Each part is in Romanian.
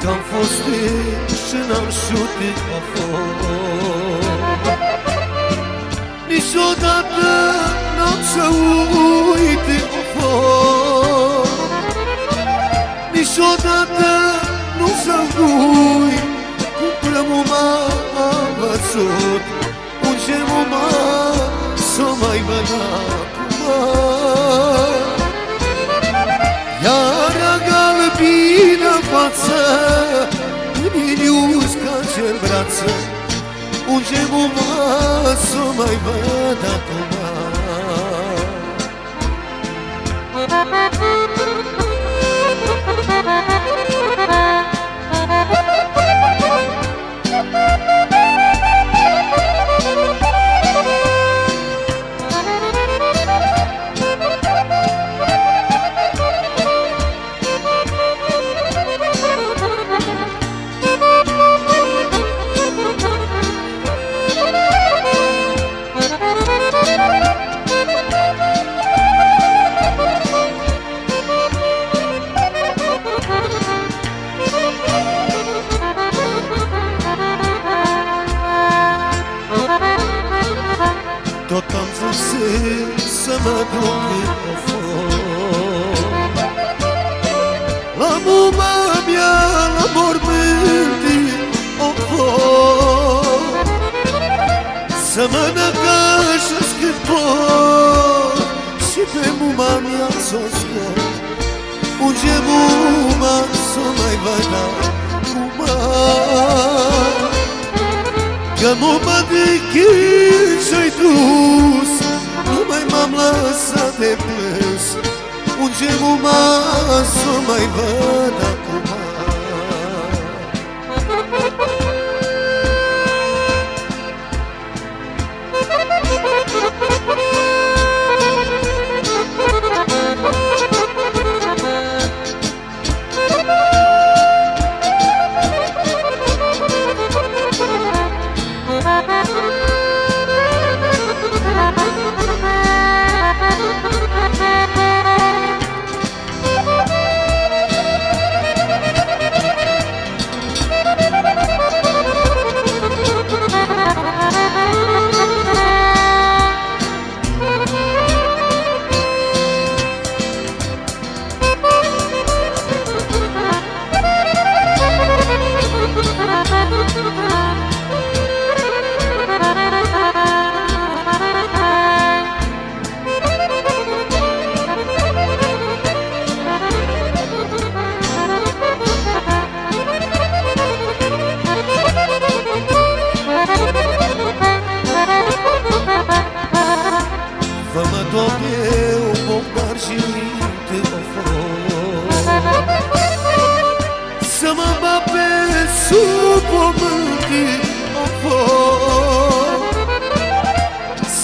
Că am fost și n-am șutit a fost Niciodată n-am să uit a fost Niciodată nu să uit Inius ca cel brață Unde mă să mai văd acum. Tot să mă duc o foc. La muma mea, la mormânti o foc. Să mă năgășesc cât pot Și pe muma mea s-o scot. Unde muma s-o mai văd acum Că muma de chis și-ai dus Nu mai m-am lăsat de plâns. Unde muma s-o mai văd pământ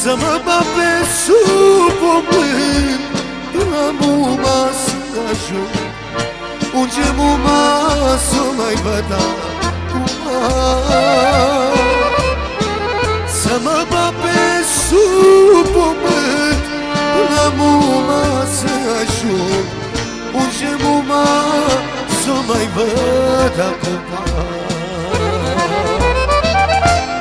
Să mă bă pe sub pământ La muma să ajung Unde muma să mai văd Să mă bă pe sub pământ La muma să ajung Unde muma să mai văd acum